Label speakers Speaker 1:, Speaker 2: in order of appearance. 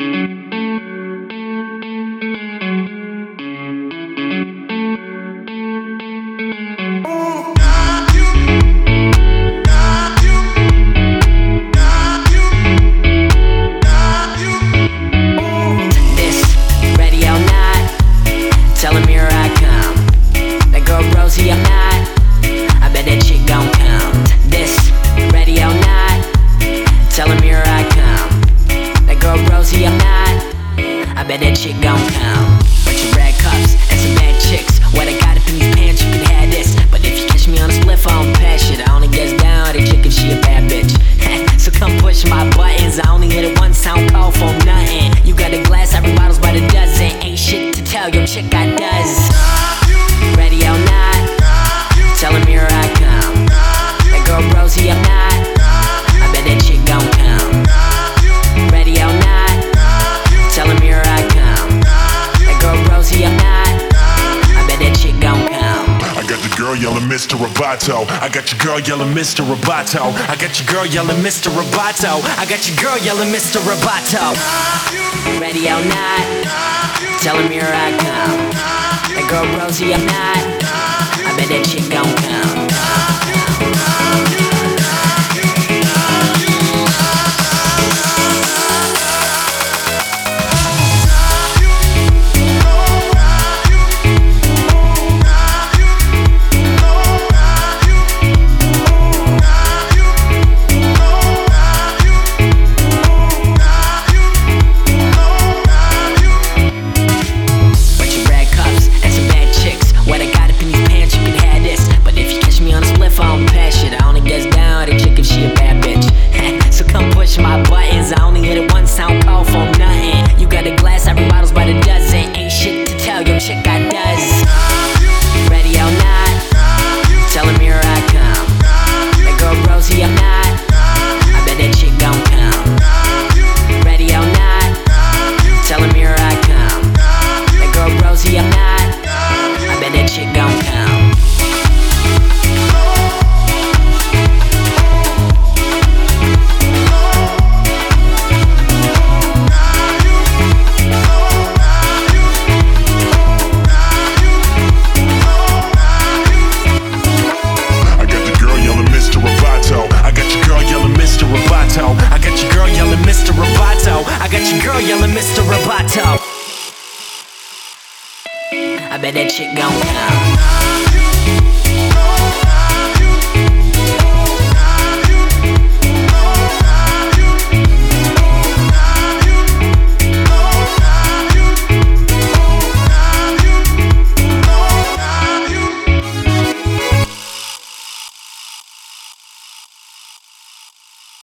Speaker 1: This Rosie, I'm not. I bet that chick gon' come. Bunch of red cups and some bad chicks. What I got up in these pants, you can have this. But if you catch me on a spliff, I don't pass shit. I only gets down with a chick if she a bad bitch. so come push my buttons. I only hit it once, I don't call for nothing. You got a glass, every bottle's by the dozen. Ain't shit to tell, your chick got girl
Speaker 2: yelling Mr. Roboto. I got your girl yelling Mr. Roboto.
Speaker 1: I got your girl yelling Mr. Roboto. I got your girl yelling Mr. Roboto. Ready or not, tell him here I come. That girl Rosie, I'm not. I bet that chick gon' come. I bet that chick gon' come.